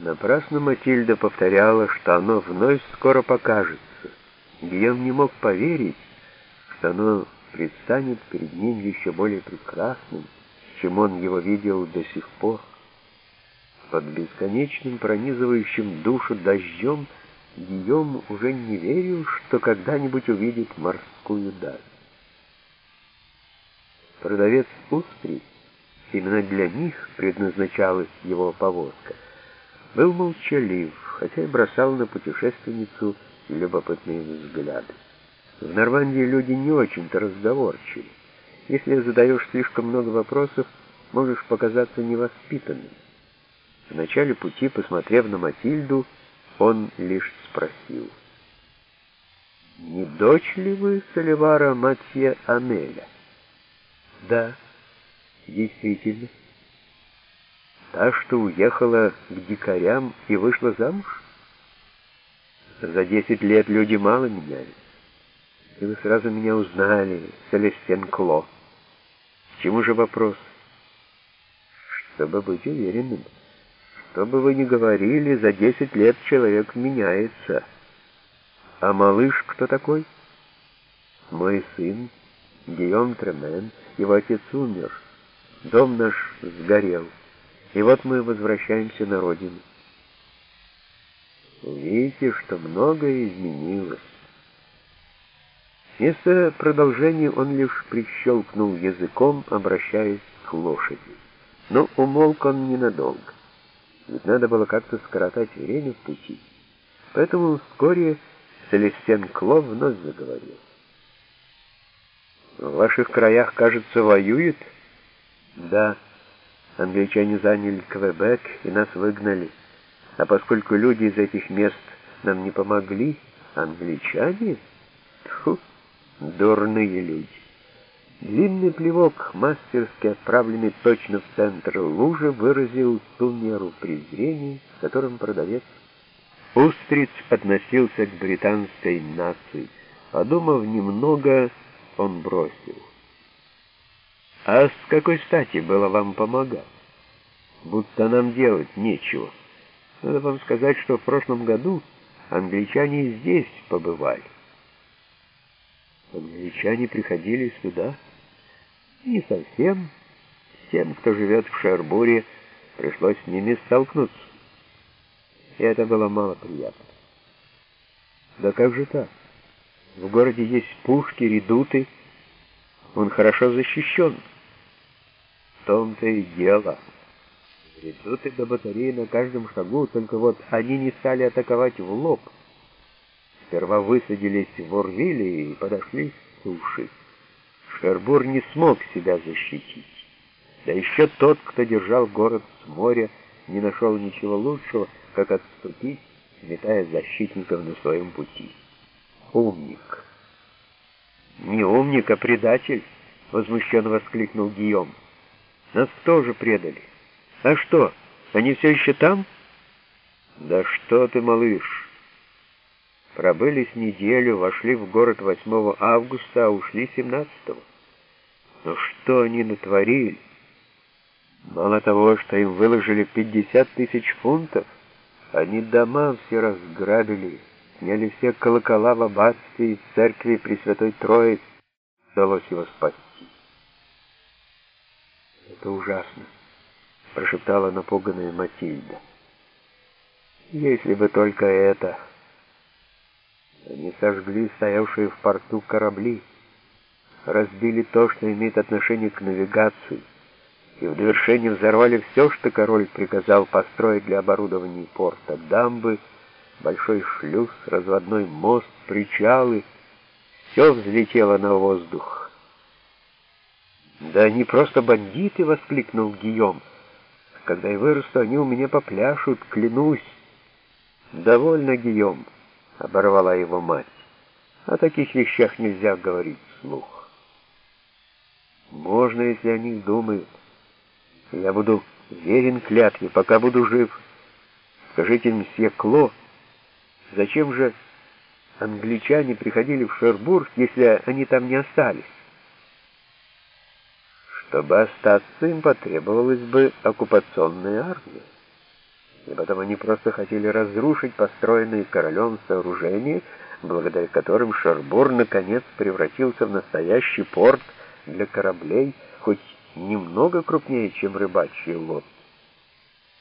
Напрасно Матильда повторяла, что оно вновь скоро покажется. Гийом не мог поверить, что оно предстанет перед ним еще более прекрасным, чем он его видел до сих пор. Под бесконечным пронизывающим душу дождем Гийом уже не верил, что когда-нибудь увидит морскую даль. Продавец устриц, именно для них предназначалась его повозка, был молчалив, хотя и бросал на путешественницу любопытные взгляды. В Нормандии люди не очень-то разговорчивы. Если задаешь слишком много вопросов, можешь показаться невоспитанным. В начале пути, посмотрев на Матильду, он лишь спросил. «Не дочь ли вы Соливара Матье Амеля?» «Да, действительно. Та, что уехала к дикарям и вышла замуж?» «За десять лет люди мало менялись. И вы сразу меня узнали, Селестен Кло. К чему же вопрос?» «Чтобы быть уверенным». Что бы вы ни говорили, за десять лет человек меняется. А малыш кто такой? Мой сын, Гийом Тремен, его отец умер. Дом наш сгорел. И вот мы возвращаемся на родину. Видите, что многое изменилось. Вместо продолжения он лишь прищелкнул языком, обращаясь к лошади. Но умолк он ненадолго ведь надо было как-то скоротать время в пути. Поэтому вскоре Селестен Кло вновь заговорил. «В ваших краях, кажется, воюют?» «Да, англичане заняли Квебек и нас выгнали. А поскольку люди из этих мест нам не помогли, англичане? Тьфу, дурные люди!» Длинный плевок, мастерски отправленный точно в центр лужи, выразил ту меру презрения, с которым продавец Устриц относился к британской нации. Подумав немного, он бросил. «А с какой стати было вам помогать? Будто нам делать нечего. Надо вам сказать, что в прошлом году англичане здесь побывали». «Англичане приходили сюда?» Не совсем. Тем, кто живет в Шербуре, пришлось с ними столкнуться. И это было мало приятно. Да как же так? В городе есть пушки, редуты. Он хорошо защищен. Том-то и дело. Редуты до батареи на каждом шагу, только вот они не стали атаковать в лоб. Сперва высадились в Орвиле и подошли к суше. Шербур не смог себя защитить. Да еще тот, кто держал город с моря, не нашел ничего лучшего, как отступить, метая защитников на своем пути. Умник. Не умник, а предатель, возмущенно воскликнул Гийом. Нас тоже предали. А что, они все еще там? Да что ты, малыш, Пробыли с неделю, вошли в город 8 августа, а ушли 17 -го. Но что они натворили? Мало того, что им выложили 50 тысяч фунтов, они дома все разграбили, сняли все колокола в аббатстве и церкви Пресвятой Троицы. Удалось его спасти. «Это ужасно», — прошептала напуганная Матильда. «Если бы только это...» Они сожгли стоявшие в порту корабли, разбили то, что имеет отношение к навигации, и в довершение взорвали все, что король приказал построить для оборудования порта, дамбы, большой шлюз, разводной мост, причалы. Все взлетело на воздух. «Да они просто бандиты!» — воскликнул Гийом. «Когда я вырасту, они у меня попляшут, клянусь!» «Довольно, Гийом!» — оборвала его мать. «О таких вещах нельзя говорить вслух. Можно, если о них думают. Я буду верен клятве, пока буду жив. Скажите, мсье Кло, зачем же англичане приходили в Шербург, если они там не остались? Чтобы остаться, им потребовалась бы оккупационная армия. и потом они просто хотели разрушить построенные королем сооружения, благодаря которым Шербур наконец превратился в настоящий порт для кораблей, хоть немного крупнее, чем рыбачьи лодки.